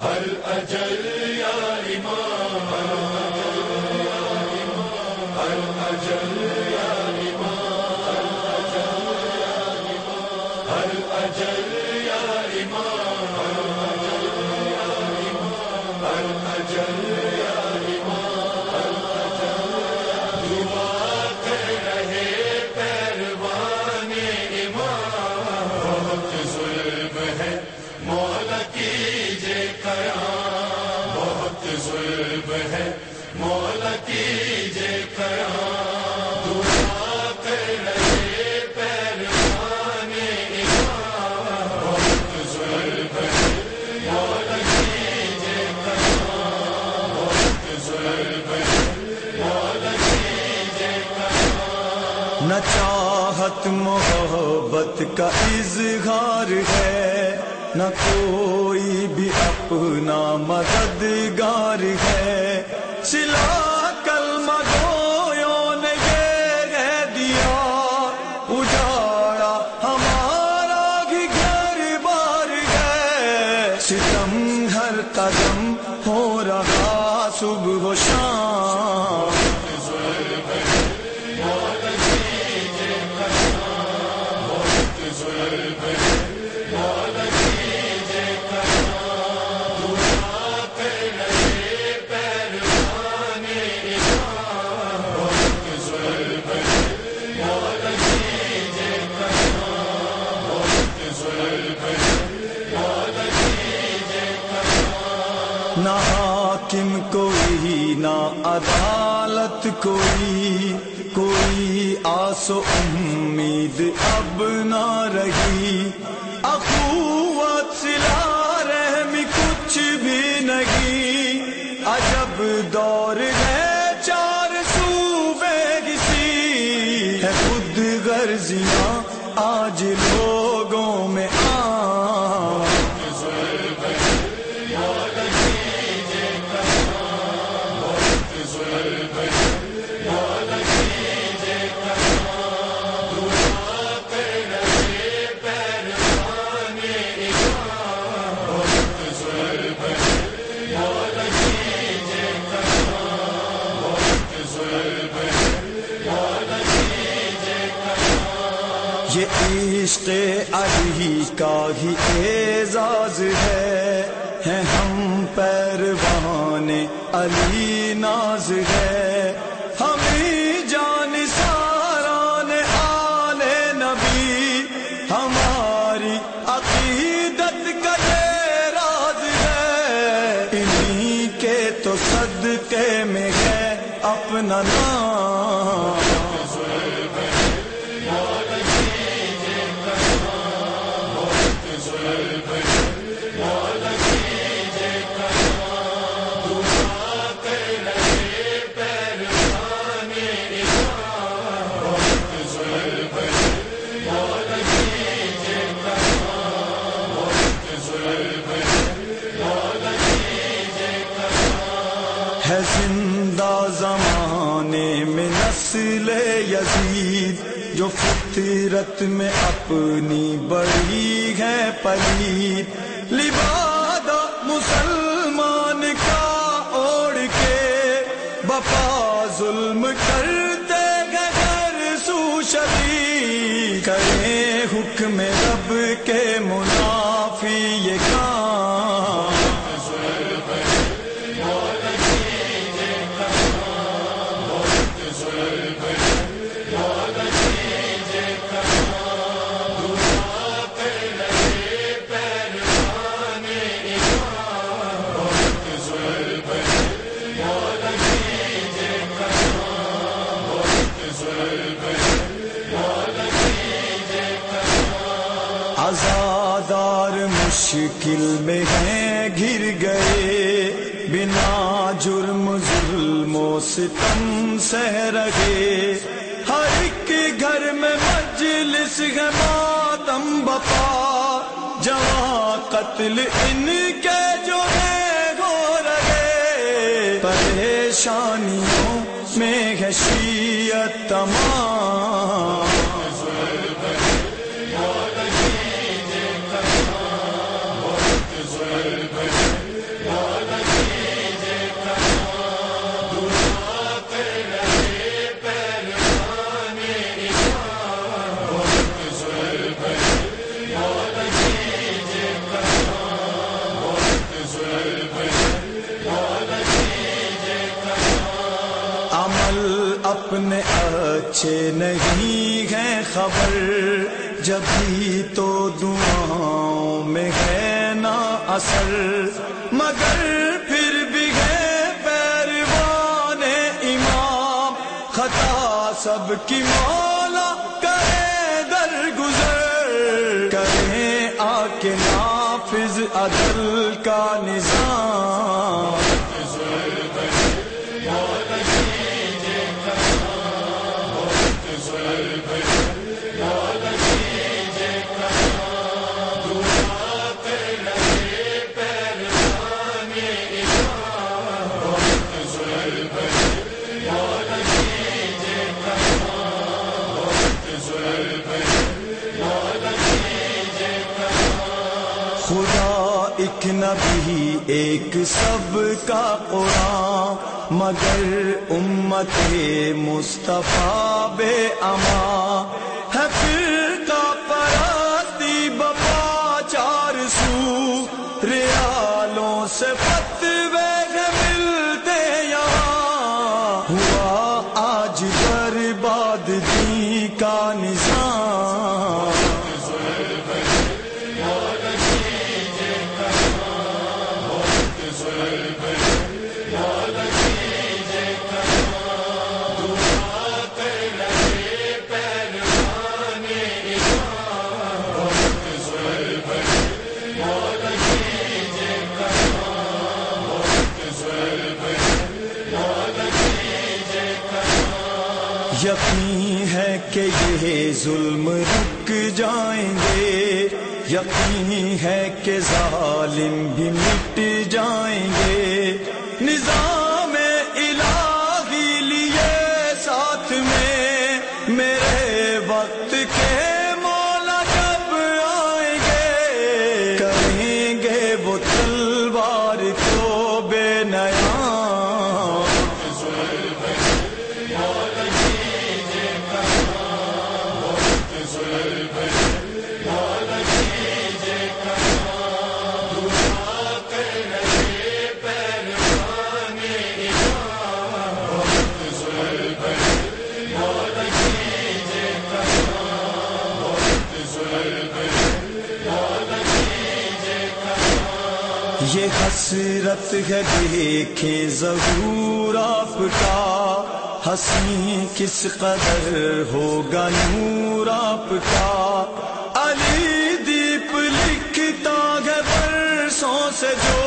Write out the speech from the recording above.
ہر اجل یا امام ظلم ہے مولا کیجے قیام دعا کر رہے بہت ہے، مولا بہت ہے، مولا نہ چاہت محبت کا اظہار ہے نہ کوئی بھی اپنا مددگار ہے۔ سلا کل مگویوں نے یہ کہہ دیا، اجاڑا ہمارا بھی گھر بار ہے۔ ستم ہر قدم ہو رہا، صبح و شام۔ نہ حاکم کوئی نہ عدالت کوئی کوئی آس امید اب نہ رہی۔ یہ عشق علی کا ہی اعزاز ہے ہیں ہم پیروان علی ناز ہے۔ فطرت میں اپنی بڑی ہے پلید لبادہ مسلمان کا اوڑ کے بپا ظلم کر مشکل میں ہیں گر گئے بنا جرم، ظلم و ستم، سہ رہے ہر ایک گھر میں مجلس ہے ماتم بپا۔ جوان قتل ان کے جو ہے ہو رہے۔ پریشانیوں میں ہے شیعت تمام۔ اچھے نہیں ہے خبر، جب تو دعاؤں میں ہے نا اثر۔ مگر پھر بھی ہے پیروان امام۔ خطا سب کی مولا کرے در گزر کریں آ کے نافذ عدل کا نظام۔ خدا ایک نبی، ایک سب کا قرآن، مگر امت مصطفیٰ بے اماں ہے پھر کا پراتی بپا چار سو، ریالوں سے فتوے یقین ہے کہ یہ ظلم رک جائیں گے۔ یقین ہے کہ ظالم بھی مٹ جائیں گے۔ نظام الہی لیے ساتھ میں، میرے وقت کے یہ حسرت ہے دیکھے ضرور آپ کا۔ حسین کس قدر ہوگا نور آپ کا۔ علی دیپ لکھتا ہے برسوں سے جو